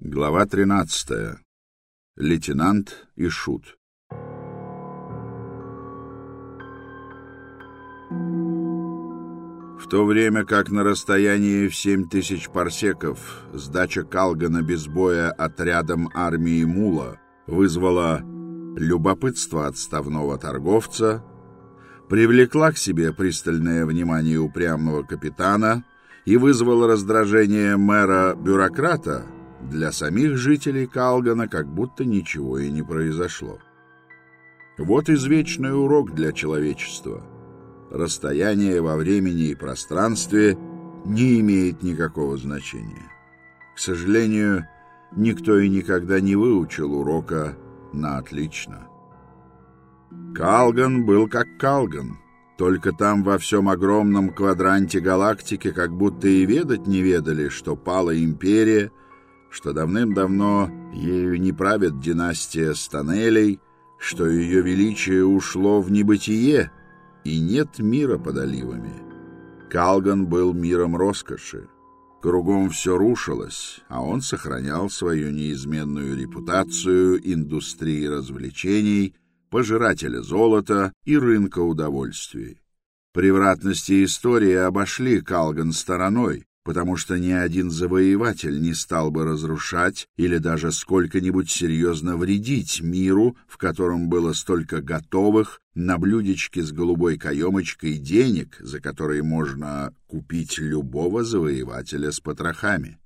Глава 13. Лейтенант и шут. В то время как на расстоянии в семь тысяч парсеков сдача Калгана без боя отрядом армии Мула вызвала любопытство отставного торговца, привлекла к себе пристальное внимание упрямого капитана и вызвала раздражение мэра-бюрократа, для самих жителей Калгана как будто ничего и не произошло. Вот извечный урок для человечества. Расстояние во времени и пространстве не имеет никакого значения. К сожалению, никто и никогда не выучил урока на отлично. Калган был как Калган, только там во всем огромном квадранте галактики как будто и ведать не ведали, что пала империя — что давным-давно ею не правит династия Станелей, что ее величие ушло в небытие, и нет мира под оливами. Калган был миром роскоши. Кругом все рушилось, а он сохранял свою неизменную репутацию индустрии развлечений, пожирателя золота и рынка удовольствий. Превратности истории обошли Калган стороной, потому что ни один завоеватель не стал бы разрушать или даже сколько-нибудь серьезно вредить миру, в котором было столько готовых на блюдечке с голубой каемочкой денег, за которые можно купить любого завоевателя с потрохами.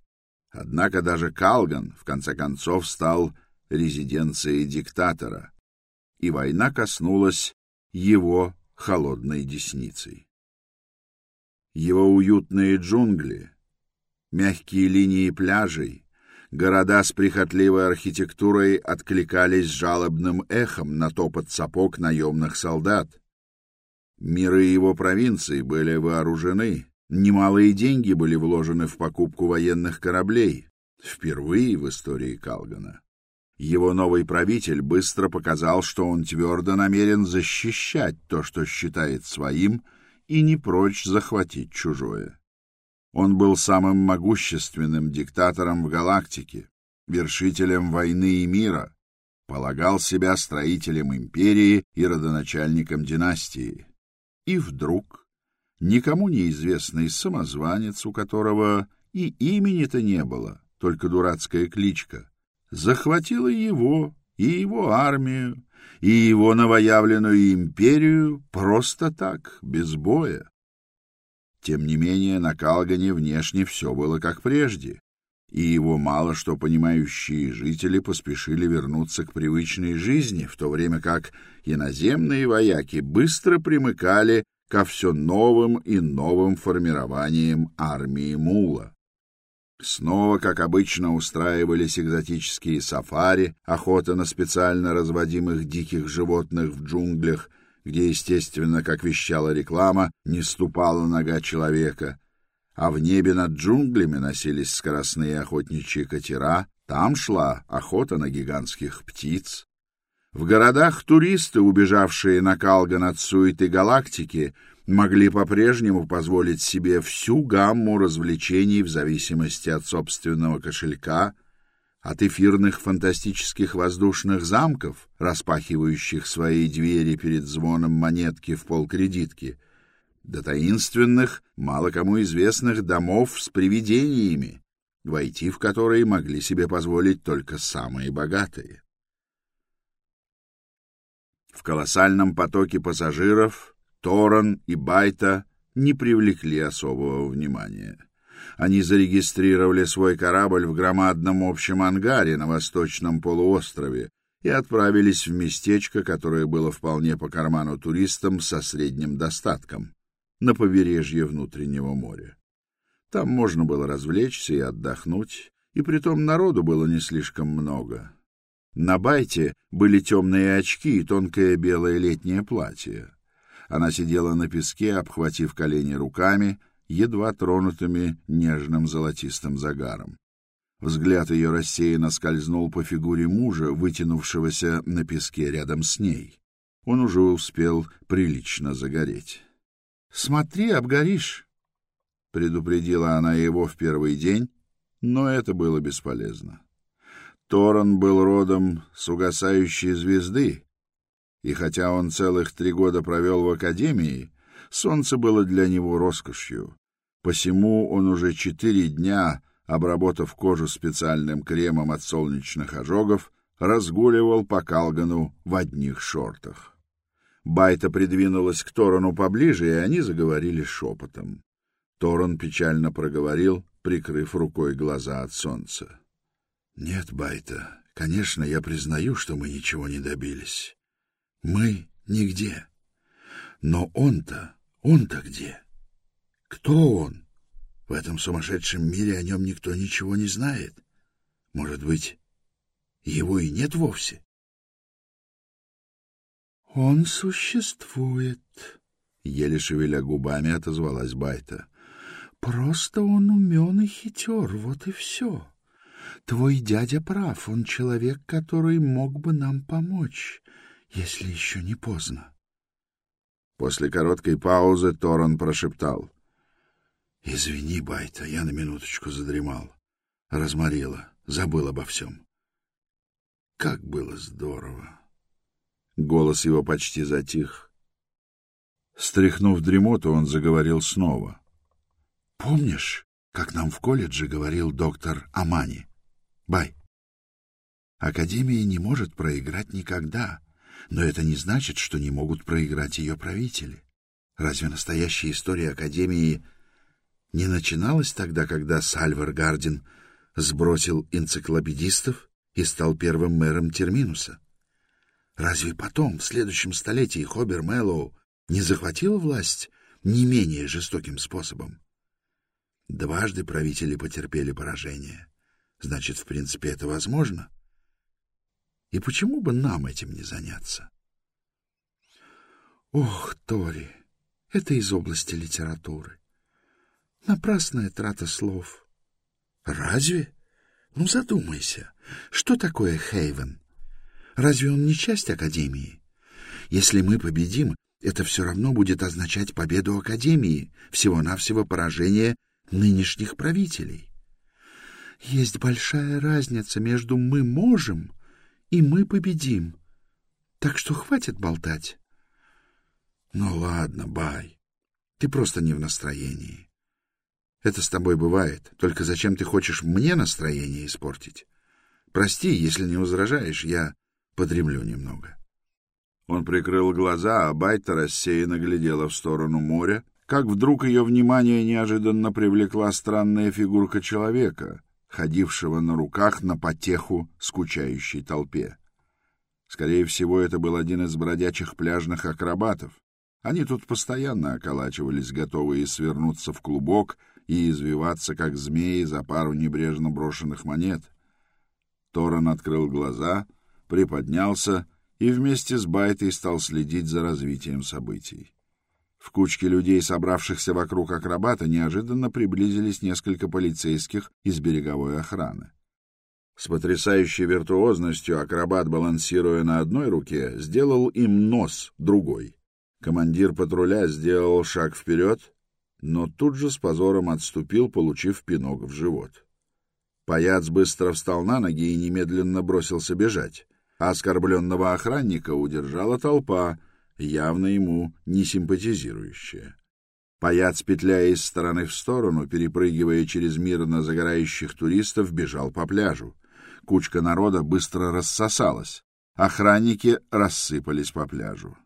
Однако даже Калган, в конце концов, стал резиденцией диктатора, и война коснулась его холодной десницей. Его уютные джунгли, мягкие линии пляжей, города с прихотливой архитектурой откликались жалобным эхом на топот сапог наемных солдат. Миры его провинций были вооружены, немалые деньги были вложены в покупку военных кораблей, впервые в истории Калгана. Его новый правитель быстро показал, что он твердо намерен защищать то, что считает своим, и не прочь захватить чужое. Он был самым могущественным диктатором в галактике, вершителем войны и мира, полагал себя строителем империи и родоначальником династии. И вдруг никому неизвестный самозванец, у которого и имени-то не было, только дурацкая кличка, захватила его и его армию, и его новоявленную империю просто так, без боя. Тем не менее, на Калгане внешне все было как прежде, и его мало что понимающие жители поспешили вернуться к привычной жизни, в то время как иноземные вояки быстро примыкали ко все новым и новым формированиям армии Мула. Снова, как обычно, устраивались экзотические сафари, охота на специально разводимых диких животных в джунглях, где, естественно, как вещала реклама, не ступала нога человека, а в небе над джунглями носились скоростные охотничьи катера, там шла охота на гигантских птиц. В городах туристы, убежавшие на Калган от суеты галактики, могли по-прежнему позволить себе всю гамму развлечений в зависимости от собственного кошелька, от эфирных фантастических воздушных замков, распахивающих свои двери перед звоном монетки в полкредитки, до таинственных, мало кому известных домов с привидениями, войти в которые могли себе позволить только самые богатые. В колоссальном потоке пассажиров Торан и Байта не привлекли особого внимания. Они зарегистрировали свой корабль в громадном общем ангаре на восточном полуострове и отправились в местечко, которое было вполне по карману туристам со средним достатком, на побережье внутреннего моря. Там можно было развлечься и отдохнуть, и притом народу было не слишком много. На Байте были темные очки и тонкое белое летнее платье. Она сидела на песке, обхватив колени руками, едва тронутыми нежным золотистым загаром. Взгляд ее рассеянно скользнул по фигуре мужа, вытянувшегося на песке рядом с ней. Он уже успел прилично загореть. — Смотри, обгоришь! — предупредила она его в первый день, но это было бесполезно. Торон был родом с угасающей звезды, и хотя он целых три года провел в академии, солнце было для него роскошью. Посему он уже четыре дня, обработав кожу специальным кремом от солнечных ожогов, разгуливал по Калгану в одних шортах. Байта придвинулась к Торону поближе, и они заговорили шепотом. Торон печально проговорил, прикрыв рукой глаза от солнца. — Нет, Байта, конечно, я признаю, что мы ничего не добились. Мы нигде. Но он-то, он-то где? Кто он? В этом сумасшедшем мире о нем никто ничего не знает. Может быть, его и нет вовсе? «Он существует», — еле шевеля губами отозвалась Байта. «Просто он умен и хитер, вот и все. Твой дядя прав, он человек, который мог бы нам помочь, если еще не поздно». После короткой паузы Торон прошептал. «Извини, Байта, я на минуточку задремал. Разморила, забыл обо всем. Как было здорово!» Голос его почти затих. Стряхнув дремоту, он заговорил снова. «Помнишь, как нам в колледже говорил доктор Амани? Бай, Академия не может проиграть никогда, но это не значит, что не могут проиграть ее правители. Разве настоящая история Академии не начиналась тогда, когда Сальвар Гардин сбросил энциклопедистов и стал первым мэром Терминуса? Разве потом, в следующем столетии, Хобер Мэллоу не захватил власть не менее жестоким способом? Дважды правители потерпели поражение. Значит, в принципе, это возможно. И почему бы нам этим не заняться? Ох, Тори, это из области литературы. Напрасная трата слов. Разве? Ну, задумайся, что такое Хейвен? Разве он не часть Академии? Если мы победим, это все равно будет означать победу Академии, всего-навсего поражение нынешних правителей. Есть большая разница между «мы можем» и «мы победим». Так что хватит болтать. Ну ладно, Бай, ты просто не в настроении. Это с тобой бывает, только зачем ты хочешь мне настроение испортить? Прости, если не возражаешь, я подремлю немного. Он прикрыл глаза, а Байта рассеянно глядела в сторону моря, как вдруг ее внимание неожиданно привлекла странная фигурка человека, ходившего на руках на потеху скучающей толпе. Скорее всего, это был один из бродячих пляжных акробатов. Они тут постоянно околачивались, готовые свернуться в клубок и извиваться, как змеи, за пару небрежно брошенных монет. Торан открыл глаза — приподнялся и вместе с Байтой стал следить за развитием событий. В кучке людей, собравшихся вокруг акробата, неожиданно приблизились несколько полицейских из береговой охраны. С потрясающей виртуозностью акробат, балансируя на одной руке, сделал им нос другой. Командир патруля сделал шаг вперед, но тут же с позором отступил, получив пинок в живот. Паяц быстро встал на ноги и немедленно бросился бежать а оскорбленного охранника удержала толпа, явно ему не симпатизирующая. Паяц, петляя из стороны в сторону, перепрыгивая через мирно загорающих туристов, бежал по пляжу. Кучка народа быстро рассосалась. Охранники рассыпались по пляжу.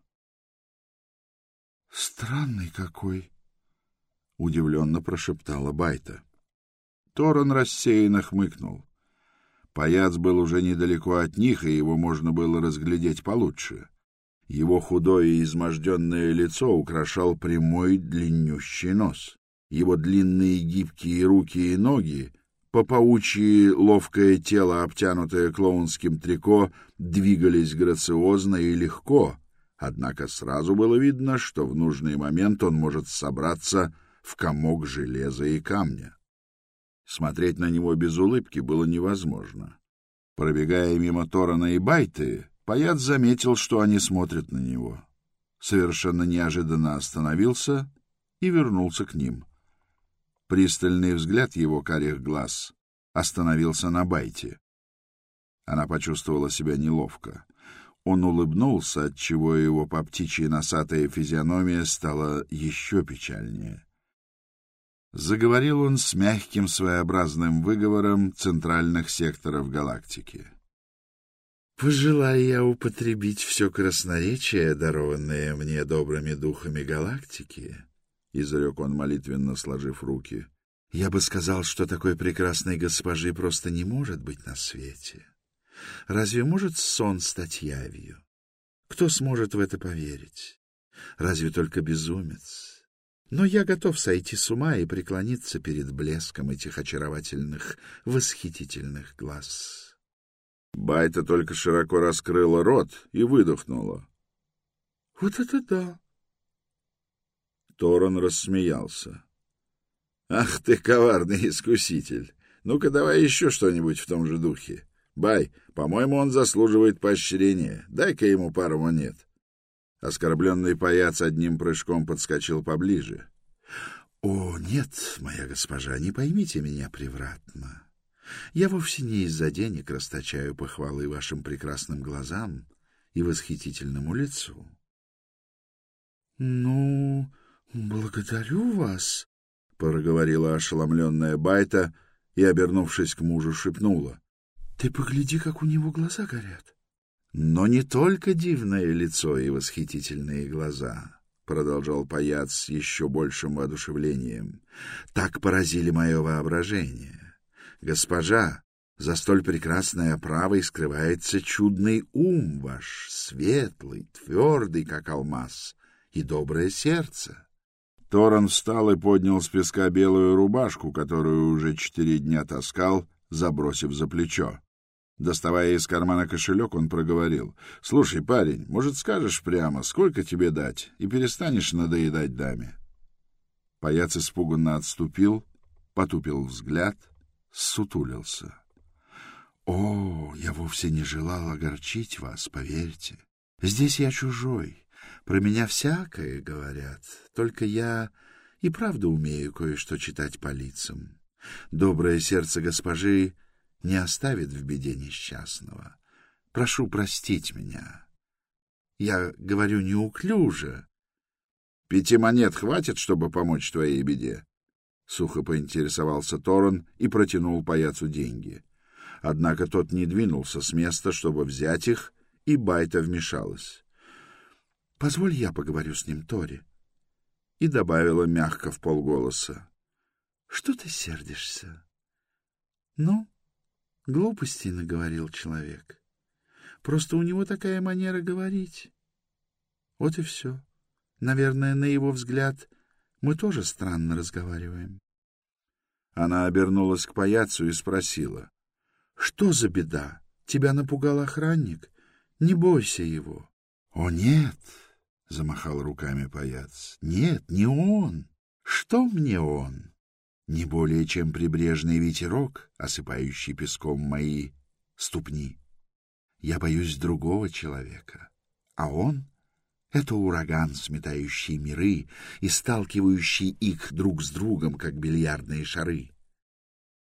«Странный какой!» — удивленно прошептала Байта. Торон рассеянно хмыкнул. Паяц был уже недалеко от них, и его можно было разглядеть получше. Его худое и изможденное лицо украшал прямой длиннющий нос. Его длинные гибкие руки и ноги, по паучьи ловкое тело, обтянутое клоунским трико, двигались грациозно и легко, однако сразу было видно, что в нужный момент он может собраться в комок железа и камня. Смотреть на него без улыбки было невозможно. Пробегая мимо Торана и Байты, Паяц заметил, что они смотрят на него. Совершенно неожиданно остановился и вернулся к ним. Пристальный взгляд его карих глаз остановился на Байте. Она почувствовала себя неловко. Он улыбнулся, отчего его по птичьей носатая физиономия стала еще печальнее. Заговорил он с мягким своеобразным выговором центральных секторов галактики. «Пожелая я употребить все красноречие, дарованное мне добрыми духами галактики», — изрек он молитвенно, сложив руки, — «я бы сказал, что такой прекрасной госпожи просто не может быть на свете. Разве может сон стать явью? Кто сможет в это поверить? Разве только безумец?» Но я готов сойти с ума и преклониться перед блеском этих очаровательных, восхитительных глаз. Байта только широко раскрыла рот и выдохнула. — Вот это да! Торон рассмеялся. — Ах ты, коварный искуситель! Ну-ка давай еще что-нибудь в том же духе. Бай, по-моему, он заслуживает поощрения. Дай-ка ему пару монет. Оскорбленный паяц одним прыжком подскочил поближе. — О, нет, моя госпожа, не поймите меня превратно. Я вовсе не из-за денег расточаю похвалы вашим прекрасным глазам и восхитительному лицу. — Ну, благодарю вас, — проговорила ошеломленная Байта и, обернувшись к мужу, шепнула. — Ты погляди, как у него глаза горят. Но не только дивное лицо и восхитительные глаза, — продолжал паяц с еще большим воодушевлением, — так поразили мое воображение. Госпожа, за столь прекрасной оправой скрывается чудный ум ваш, светлый, твердый, как алмаз, и доброе сердце. Торон встал и поднял с песка белую рубашку, которую уже четыре дня таскал, забросив за плечо. Доставая из кармана кошелек, он проговорил. — Слушай, парень, может, скажешь прямо, сколько тебе дать, и перестанешь надоедать даме? Паяц испуганно отступил, потупил взгляд, сутулился. — О, я вовсе не желал огорчить вас, поверьте. Здесь я чужой. Про меня всякое говорят, только я и правда умею кое-что читать по лицам. Доброе сердце госпожи не оставит в беде несчастного. Прошу простить меня. Я говорю неуклюже. — Пяти монет хватит, чтобы помочь твоей беде? — сухо поинтересовался Торон и протянул паяцу деньги. Однако тот не двинулся с места, чтобы взять их, и Байта вмешалась. — Позволь я поговорю с ним, Тори. И добавила мягко в полголоса. — Что ты сердишься? — Ну, Глупостей наговорил человек. Просто у него такая манера говорить. Вот и все. Наверное, на его взгляд, мы тоже странно разговариваем. Она обернулась к паяцу и спросила. — Что за беда? Тебя напугал охранник? Не бойся его. — О, нет! — замахал руками паяц. — Нет, не он. Что мне он? не более чем прибрежный ветерок, осыпающий песком мои ступни. Я боюсь другого человека, а он — это ураган, сметающий миры и сталкивающий их друг с другом, как бильярдные шары.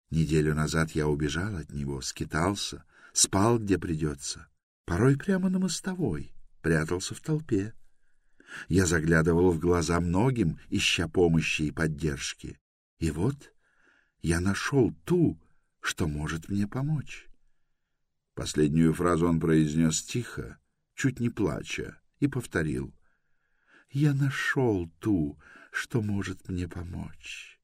Неделю назад я убежал от него, скитался, спал, где придется, порой прямо на мостовой, прятался в толпе. Я заглядывал в глаза многим, ища помощи и поддержки. И вот я нашел ту, что может мне помочь. Последнюю фразу он произнес тихо, чуть не плача, и повторил. «Я нашел ту, что может мне помочь».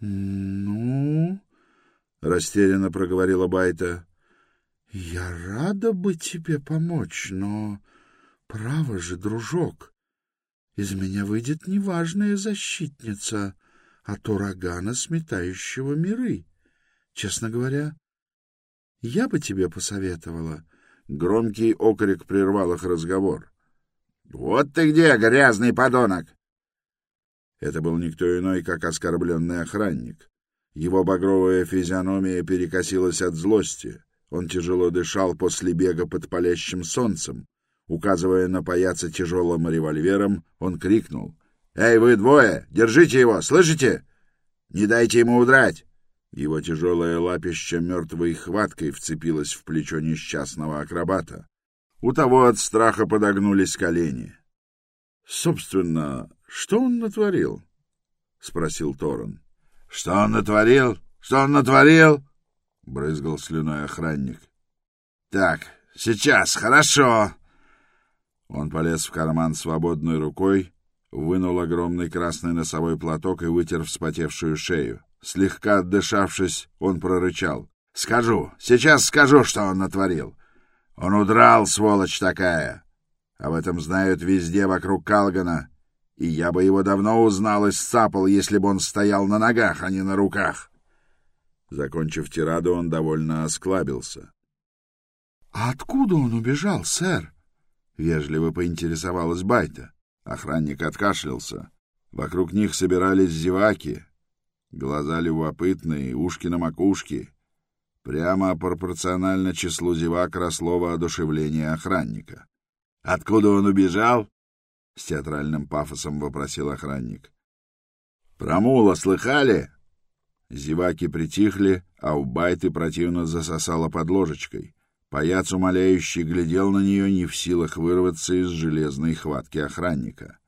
«Ну...» — растерянно проговорила Байта. «Я рада бы тебе помочь, но... Право же, дружок, из меня выйдет неважная защитница от урагана, сметающего миры. Честно говоря, я бы тебе посоветовала. Громкий окрик прервал их разговор. — Вот ты где, грязный подонок! Это был никто иной, как оскорбленный охранник. Его багровая физиономия перекосилась от злости. Он тяжело дышал после бега под палящим солнцем. Указывая на паяца тяжелым револьвером, он крикнул. — Эй, вы двое! Держите его! Слышите? Не дайте ему удрать! Его тяжелое лапище мертвой хваткой вцепилось в плечо несчастного акробата. У того от страха подогнулись колени. — Собственно, что он натворил? — спросил Торон. — Что он натворил? Что он натворил? — брызгал слюной охранник. — Так, сейчас, хорошо. Он полез в карман свободной рукой, вынул огромный красный носовой платок и вытер вспотевшую шею. Слегка отдышавшись, он прорычал. — Скажу, сейчас скажу, что он натворил. Он удрал, сволочь такая. Об этом знают везде вокруг Калгана, и я бы его давно узнал и сцапал, если бы он стоял на ногах, а не на руках. Закончив тираду, он довольно осклабился. — А откуда он убежал, сэр? — вежливо поинтересовалась Байта. Охранник откашлялся. Вокруг них собирались зеваки. Глаза любопытные, ушки на макушке. Прямо пропорционально числу зевак росло воодушевление охранника. — Откуда он убежал? — с театральным пафосом вопросил охранник. — Про мула слыхали? Зеваки притихли, а у байты противно засосала под ложечкой. Паяц умоляющий глядел на нее, не в силах вырваться из железной хватки охранника.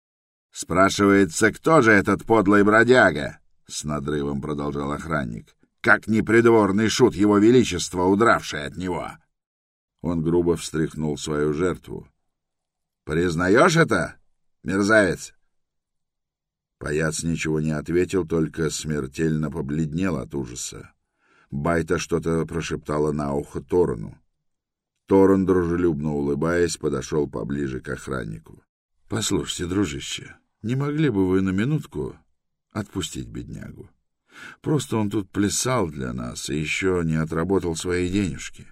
— Спрашивается, кто же этот подлый бродяга? — с надрывом продолжал охранник как непридворный шут его величества, удравший от него. Он грубо встряхнул свою жертву. — Признаешь это, мерзавец? Паяц ничего не ответил, только смертельно побледнел от ужаса. Байта что-то прошептала на ухо Торону. Торон, дружелюбно улыбаясь, подошел поближе к охраннику. — Послушайте, дружище, не могли бы вы на минутку отпустить беднягу? Просто он тут плясал для нас и еще не отработал свои денежки.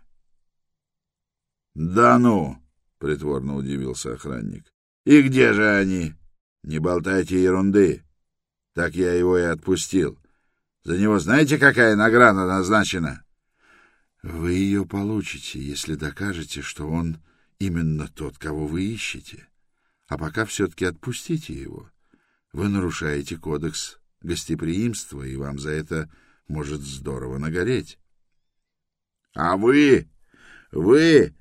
— Да ну! — притворно удивился охранник. — И где же они? Не болтайте ерунды. Так я его и отпустил. За него знаете, какая награда назначена? — Вы ее получите, если докажете, что он именно тот, кого вы ищете. А пока все-таки отпустите его. Вы нарушаете кодекс гостеприимство, и вам за это может здорово нагореть. — А вы, вы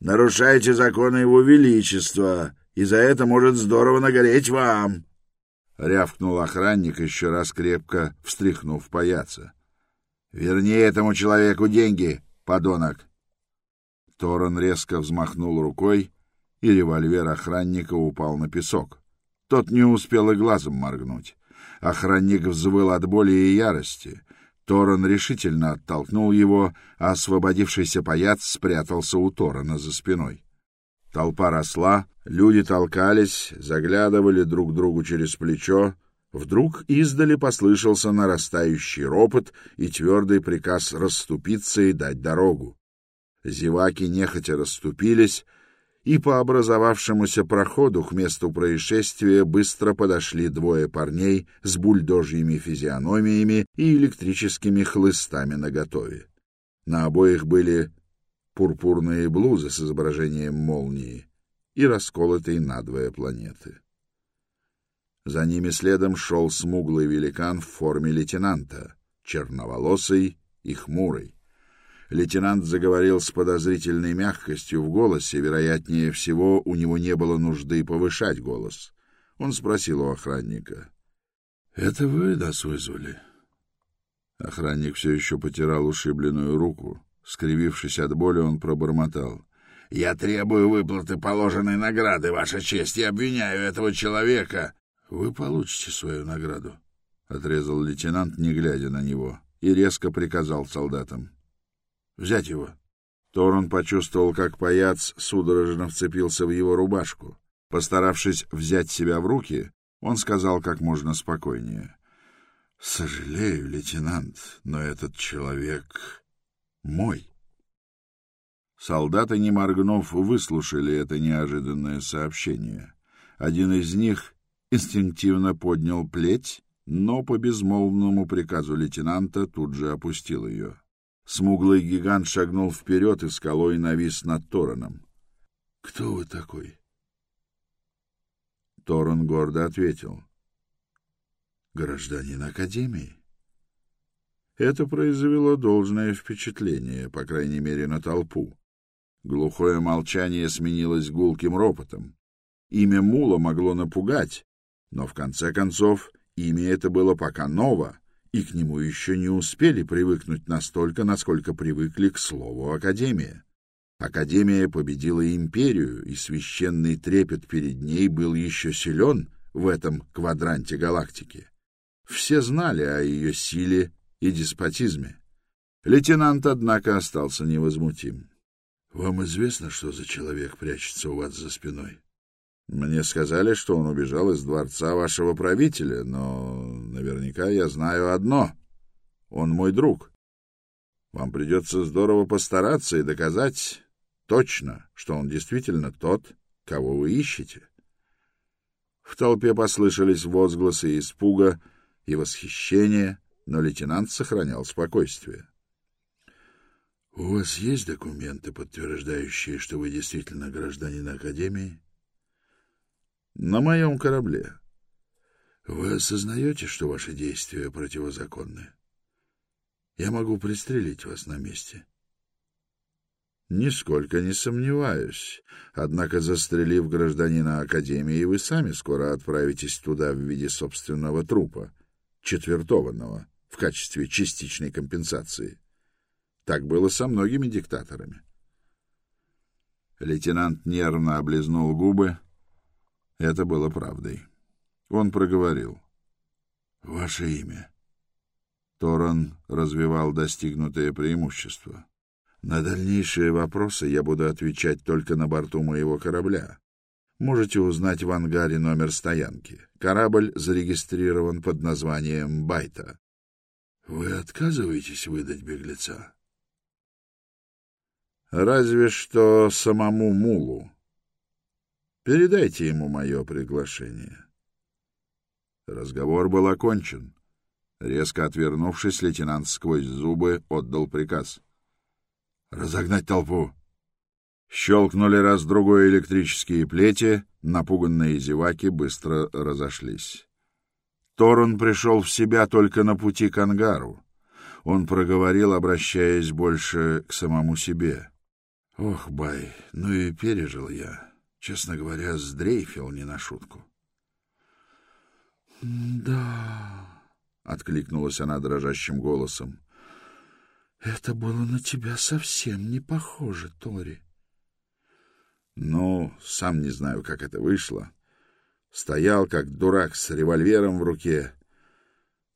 нарушаете законы его величества, и за это может здорово нагореть вам! — рявкнул охранник, еще раз крепко встряхнув паяца. — Верни этому человеку деньги, подонок! Торон резко взмахнул рукой, и револьвер охранника упал на песок. Тот не успел и глазом моргнуть. Охранник взвыл от боли и ярости. Торон решительно оттолкнул его, а освободившийся паяц спрятался у Торона за спиной. Толпа росла, люди толкались, заглядывали друг другу через плечо. Вдруг издали послышался нарастающий ропот и твердый приказ расступиться и дать дорогу. Зеваки нехотя расступились, и по образовавшемуся проходу к месту происшествия быстро подошли двое парней с бульдожьими физиономиями и электрическими хлыстами наготове. На обоих были пурпурные блузы с изображением молнии и расколотой надвое планеты. За ними следом шел смуглый великан в форме лейтенанта, черноволосый и хмурый. Лейтенант заговорил с подозрительной мягкостью в голосе, вероятнее всего, у него не было нужды повышать голос. Он спросил у охранника. — Это вы нас вызвали? Охранник все еще потирал ушибленную руку. Скривившись от боли, он пробормотал. — Я требую выплаты положенной награды, Ваша честь, и обвиняю этого человека. — Вы получите свою награду, — отрезал лейтенант, не глядя на него, и резко приказал солдатам. — Взять его. Торон почувствовал, как паяц судорожно вцепился в его рубашку. Постаравшись взять себя в руки, он сказал как можно спокойнее. — Сожалею, лейтенант, но этот человек мой. Солдаты, не моргнув, выслушали это неожиданное сообщение. Один из них инстинктивно поднял плеть, но по безмолвному приказу лейтенанта тут же опустил ее. Смуглый гигант шагнул вперед и скалой навис над Тороном. — Кто вы такой? Торон гордо ответил. — Гражданин Академии. Это произвело должное впечатление, по крайней мере, на толпу. Глухое молчание сменилось гулким ропотом. Имя Мула могло напугать, но в конце концов имя это было пока ново, и к нему еще не успели привыкнуть настолько, насколько привыкли к слову «Академия». Академия победила империю, и священный трепет перед ней был еще силен в этом квадранте галактики. Все знали о ее силе и деспотизме. Лейтенант, однако, остался невозмутим. — Вам известно, что за человек прячется у вас за спиной? — Мне сказали, что он убежал из дворца вашего правителя, но наверняка я знаю одно. Он мой друг. Вам придется здорово постараться и доказать точно, что он действительно тот, кого вы ищете. В толпе послышались возгласы испуга и восхищения, но лейтенант сохранял спокойствие. — У вас есть документы, подтверждающие, что вы действительно гражданин Академии? — На моем корабле. — Вы осознаете, что ваши действия противозаконны? Я могу пристрелить вас на месте. — Нисколько не сомневаюсь. Однако, застрелив гражданина Академии, вы сами скоро отправитесь туда в виде собственного трупа, четвертованного. — в качестве частичной компенсации. Так было со многими диктаторами. Лейтенант нервно облизнул губы. Это было правдой. Он проговорил. «Ваше имя». Торон развивал достигнутое преимущество. «На дальнейшие вопросы я буду отвечать только на борту моего корабля. Можете узнать в ангаре номер стоянки. Корабль зарегистрирован под названием «Байта». Вы отказываетесь выдать беглеца? Разве что самому Мулу. Передайте ему мое приглашение. Разговор был окончен. Резко отвернувшись, лейтенант сквозь зубы отдал приказ. «Разогнать толпу!» Щелкнули раз-другой электрические плети, напуганные зеваки быстро разошлись. Торон пришел в себя только на пути к ангару. Он проговорил, обращаясь больше к самому себе. «Ох, Бай, ну и пережил я. Честно говоря, сдрейфил не на шутку». «Да...» — откликнулась она дрожащим голосом. «Это было на тебя совсем не похоже, Тори». «Ну, сам не знаю, как это вышло». Стоял, как дурак, с револьвером в руке.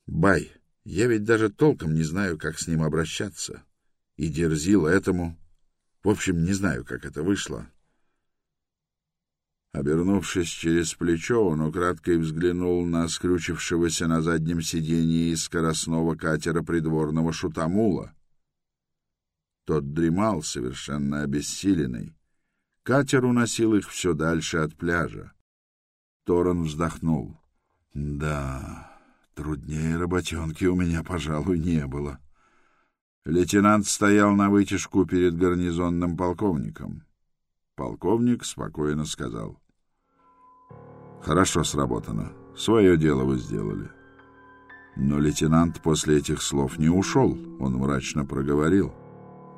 Бай, я ведь даже толком не знаю, как с ним обращаться. И дерзил этому. В общем, не знаю, как это вышло. Обернувшись через плечо, он украдкой взглянул на скрючившегося на заднем сиденье из скоростного катера придворного шутамула. Тот дремал, совершенно обессиленный. Катер уносил их все дальше от пляжа. Торон вздохнул. Да, труднее работенки у меня, пожалуй, не было. Лейтенант стоял на вытяжку перед гарнизонным полковником. Полковник спокойно сказал. «Хорошо сработано. Свое дело вы сделали». Но лейтенант после этих слов не ушел. Он мрачно проговорил.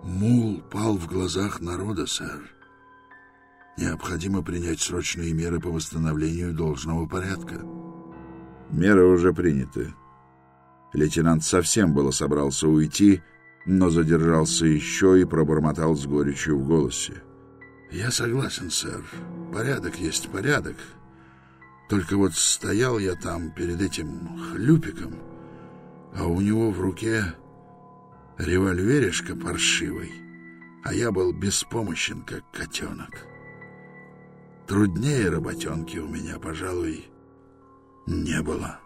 «Мул пал в глазах народа, сэр. Необходимо принять срочные меры по восстановлению должного порядка. Меры уже приняты. Лейтенант совсем было собрался уйти, но задержался еще и пробормотал с горечью в голосе. «Я согласен, сэр. Порядок есть порядок. Только вот стоял я там перед этим хлюпиком, а у него в руке револьверишка паршивый, а я был беспомощен, как котенок». Труднее работенки у меня, пожалуй, не было.